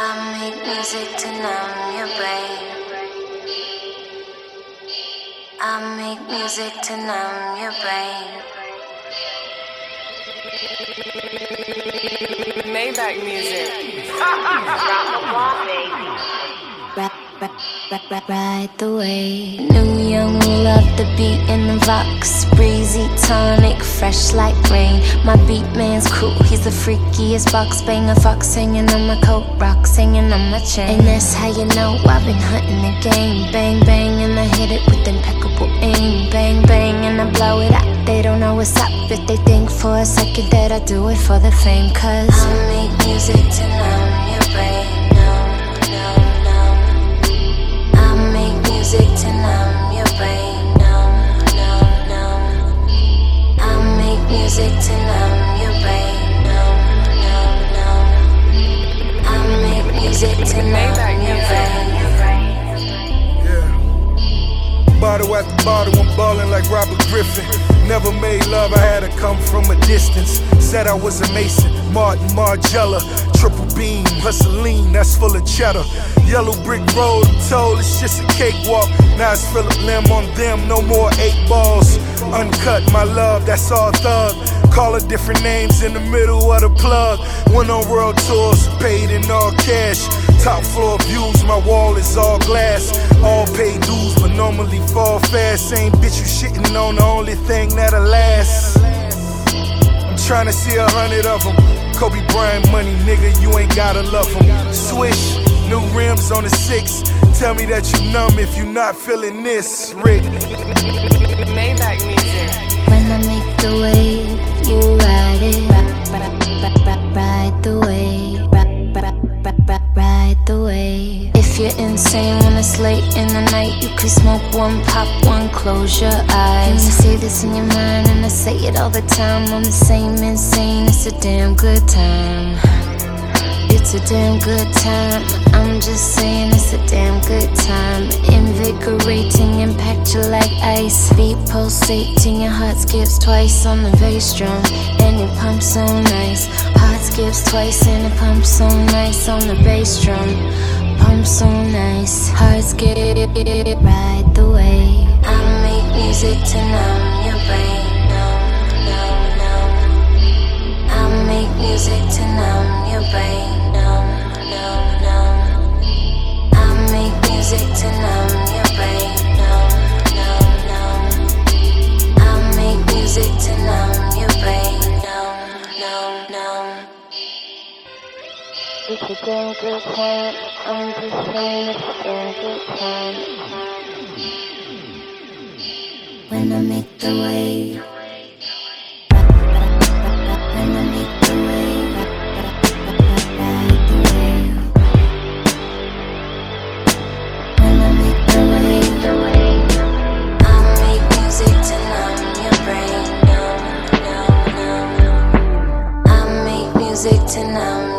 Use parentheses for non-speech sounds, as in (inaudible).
I make music to numb your brain. I make music to numb your brain. Maybach music. (laughs) Ride the wave. New young love the beat in the vox. Breezy tonic, fresh like rain. My beat man's cool, he's the freakiest box banger. Fox hanging on my coat, rocks hanging on my chain. And that's how you know I've been hunting the game. Bang, bang, and I hit it with impeccable aim. Bang, bang, and I blow it up. They don't know what's up if they think for a second that I do it for the fame. Cause I make music to numb your brain. Music to numb your brain. Numb, numb, numb. I make music to numb your brain. Numb, numb, numb. I make music to numb your brain. Yeah. Bottle after bottle, I'm ballin' like Robert Griffin. Never made love, I had to come from a distance. Said I was a Mason, Martin Margiela, triple beam, hustling, that's full of cheddar. Yellow brick road, I'm told it's just a cakewalk. Now it's Phillip Lim on them, no more eight balls. Uncut, my love, that's all thug. Call her different names in the middle of the plug. Went on world tours, paid in all cash. Top floor views, my wall is all glass. All paid dues, but normally fall fast. Same bitch you shitting on, the only thing that'll last. I'm trying to see a hundred of them. Kobe Bryant money, nigga, you ain't gotta love them. Swish, new rims on the six. Tell me that you numb if you not feeling this, Rick. Maybach music. When I make the wave, you ride it. In the night, you could smoke one, pop one, close your eyes. And you say this in your mind, and I say it all the time. I'm the same insane, it's a damn good time. It's a damn good time. I'm just saying it's a damn good time. Invigorating, impact you like ice. Beat pulsating, your heart skips twice on the bass drum. And it pumps so nice. Heart skips twice and it pumps so nice on the bass drum. Pumps so nice. hearts get ride the wave. I make music to numb your brain. Numb, numb, numb. I make music to numb your brain. It's a damn good time. I'm just saying it's a damn good time. When I make the wave. When I make the wave. When I make the wave. I make music to numb your brain. Numb, numb, numb. I make music to numb